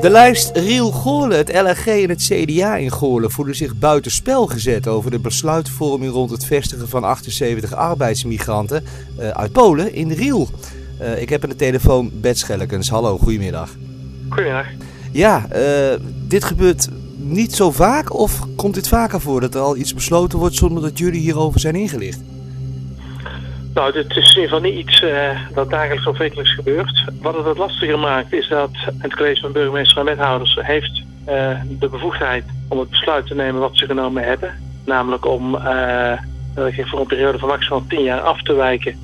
De lijst Riel Goorlen, het LRG en het CDA in Goorlen voelen zich buitenspel gezet over de besluitvorming rond het vestigen van 78 arbeidsmigranten uh, uit Polen in Riel. Uh, ik heb aan de telefoon Bert Schellekens. Hallo, goedemiddag. Goedemiddag. Ja, uh, dit gebeurt niet zo vaak of komt dit vaker voor dat er al iets besloten wordt zonder dat jullie hierover zijn ingelicht? Nou, dit is in ieder geval niet iets uh, dat dagelijks of wekelijks gebeurt. Wat het wat lastiger maakt is dat het college van burgemeester en wethouders heeft uh, de bevoegdheid om het besluit te nemen wat ze genomen hebben. Namelijk om uh, voor een periode van maximaal 10 jaar af te wijken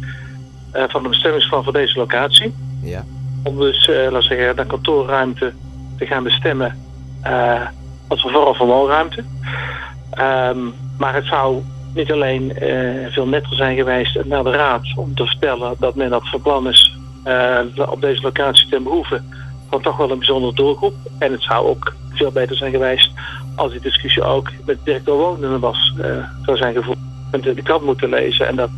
van de bestemmingsplan voor deze locatie. Ja. Om dus, laten we zeggen, de kantoorruimte te gaan bestemmen als vooral van woonruimte. Um, maar het zou niet alleen uh, veel netter zijn geweest naar de raad om te vertellen dat men dat van plan is uh, op deze locatie ten behoeve van toch wel een bijzondere doelgroep. En het zou ook veel beter zijn geweest als die discussie ook met directeur wonenden was, uh, zou zijn gevoerd. Moeten lezen en dat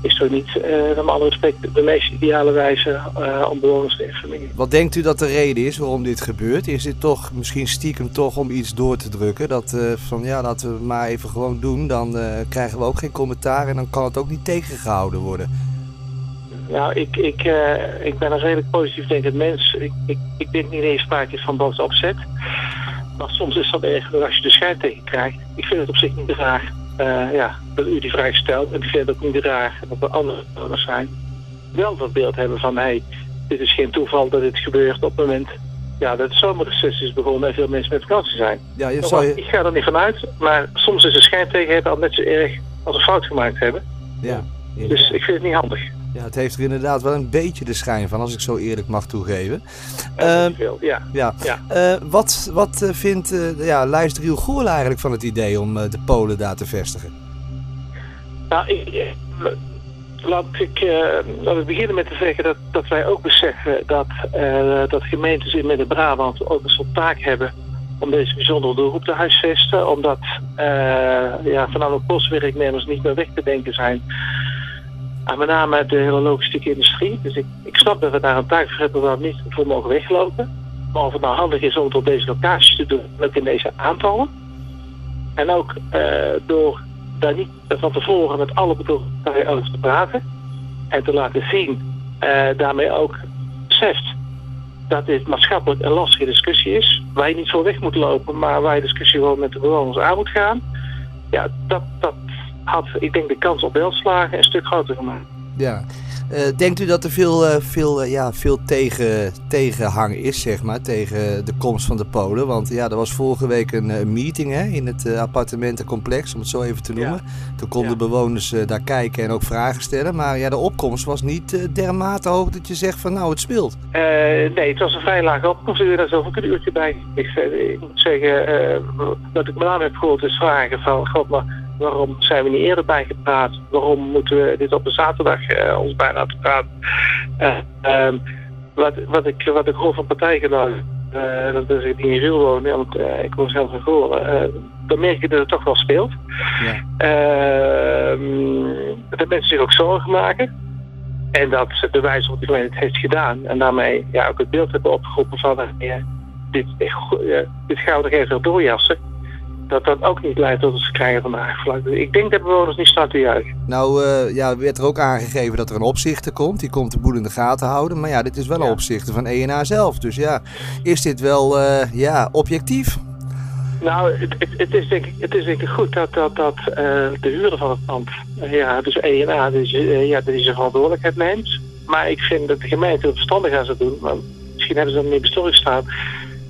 is toch niet, uh, met alle respect, de meest ideale wijze uh, om bewoners te informeren. Wat denkt u dat de reden is waarom dit gebeurt? Is dit toch misschien stiekem toch om iets door te drukken? Dat uh, van ja, laten we maar even gewoon doen, dan krijgen we ook geen commentaar en dan kan het ook niet tegengehouden worden. Nou, ik, ik, ik ben een redelijk positief denkend mens. Ik, ik, ik denk niet eens sprake is van boos opzet. Maar soms is dat erger als je de schijn tegen krijgt. Ik vind het op zich niet raar uh, ja, dat u die vraag stelt. En ik vind het ook niet raar dat er andere bewoners zijn. Wel dat beeld hebben van, hé, hey, dit is geen toeval dat dit gebeurt op het moment ja, dat de zomerreces is begonnen en veel mensen met vakantie zijn. Ja, je zou je... Ik ga er niet vanuit, maar soms is de schijn tegen hebben al net zo erg als een fout gemaakt hebben. Ja. Dus ik vind het niet handig. Ja, het heeft er inderdaad wel een beetje de schijn van, als ik zo eerlijk mag toegeven. Ja, uh, veel, ja. ja. ja. Uh, wat wat uh, vindt ja, Lijst Riel Goorl eigenlijk van het idee om de Polen daar te vestigen? Nou, ik, laat, ik, laat ik beginnen met te zeggen dat, dat wij ook beseffen dat, dat gemeentes in Midden-Brabant ook een soort taak hebben om deze bijzondere doelgroep te huisvesten. Omdat ja, voornamelijk boswerknemers niet meer weg te denken zijn en met name de hele logistieke industrie. Dus ik, ik snap dat we daar een taak voor hebben waar we niet voor mogen weglopen. Maar of het nou handig is om het op deze locaties te doen, ook in deze aantallen. En ook uh, door daar niet van tevoren met alle betrokken over te praten. En te laten zien, uh, daarmee ook beseft dat dit maatschappelijk een lastige discussie is. Waar je niet voor weg moet lopen, maar waar je discussie gewoon met de bewoners aan moet gaan. Ja, dat, dat had, ik denk, de kans op welslagen een stuk groter gemaakt. Ja. Uh, denkt u dat er veel, uh, veel, uh, ja, veel tegen, tegenhang is, zeg maar, tegen de komst van de Polen? Want ja, er was vorige week een meeting hè, in het appartementencomplex, om het zo even te noemen. Ja. Toen konden ja. bewoners daar kijken en ook vragen stellen. Maar ja, de opkomst was niet dermate hoog dat je zegt van nou, het speelt. nee, het was een vrij lage opkomst. Er is ook een uurtje bij. Ik, ik moet zeggen, dat ik me aan heb gehoord is vragen van, god, maar Waarom zijn we niet eerder bijgepraat? Waarom moeten we dit op een zaterdag uh, ons bijna te praten? Uh, um, wat, wat, ik, wat ik hoor van partijgenoten, uh, dat is ik in Riel woon, want ik woon zelf in Goorlen, dan merk je dat het toch wel speelt. Ja. Ehm, dat mensen zich ook zorgen maken. En dat de wijze waarop die het heeft gedaan. En daarmee ja, ook het beeld hebben opgeroepen van dit, dit gaan we nog even doorjassen dat dat ook niet leidt tot het krijgen van de. Ik denk dat bewoners niet staan te juichen. Nou, uh, ja, werd er ook aangegeven dat er een opzichter komt. Die komt de boel in de gaten houden. Maar ja, dit is wel ja. een opzichter van ENA zelf. Dus ja, is dit wel uh, ja, objectief? Nou, het, het, het, is denk ik, het is denk ik goed dat, dat, dat uh, de huurder van het pand, ja, dus ENA, dus, ja, dat is zijn verantwoordelijkheid neemt. Maar ik vind dat de gemeente het verstandig aan zou doen. Maar misschien hebben ze dat niet bestuurlijk staan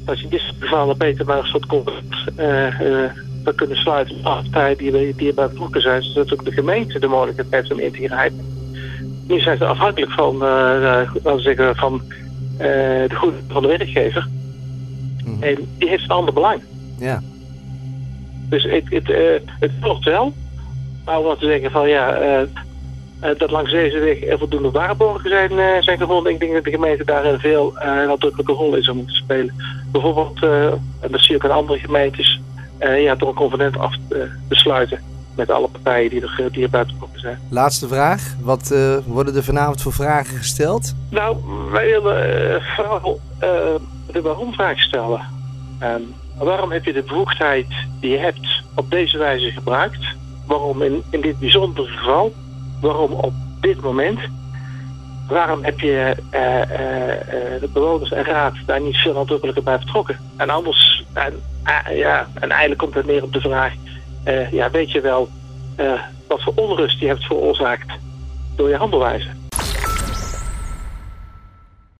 als je dit gevallen beter maar een soort contract uh, kunnen sluiten met partijen die, die erbij betrokken zijn, zodat ook de gemeente de mogelijkheid heeft om in te grijpen. Nu zijn ze afhankelijk van, uh, laten we zeggen, van de goede van de werkgever. Mm. En die heeft een ander belang. Ja. Dus het, het, het klopt wel. Maar om wat te zeggen van ja, dat langs deze weg er voldoende waarborgen zijn, uh, zijn gevonden. Ik denk dat de gemeente daar een veel uh, nadrukkelijke rol in zou moeten spelen. Bijvoorbeeld, en dat zie ik in andere gemeentes, ja, door een convenant af te besluiten met alle partijen die, er, die erbij betrokken zijn. Laatste vraag. Wat worden er vanavond voor vragen gesteld? Nou, wij willen vooral de de waarom-vraag stellen. Ehm, waarom heb je de bevoegdheid die je hebt op deze wijze gebruikt? Waarom in, in dit bijzondere geval? Waarom op dit moment? Waarom heb je uh, uh, de bewoners en raad daar niet veel nadrukkelijker bij betrokken? En anders, en, ja, en eigenlijk komt het neer op de vraag: ja, weet je wel wat voor onrust je hebt veroorzaakt door je handelwijze?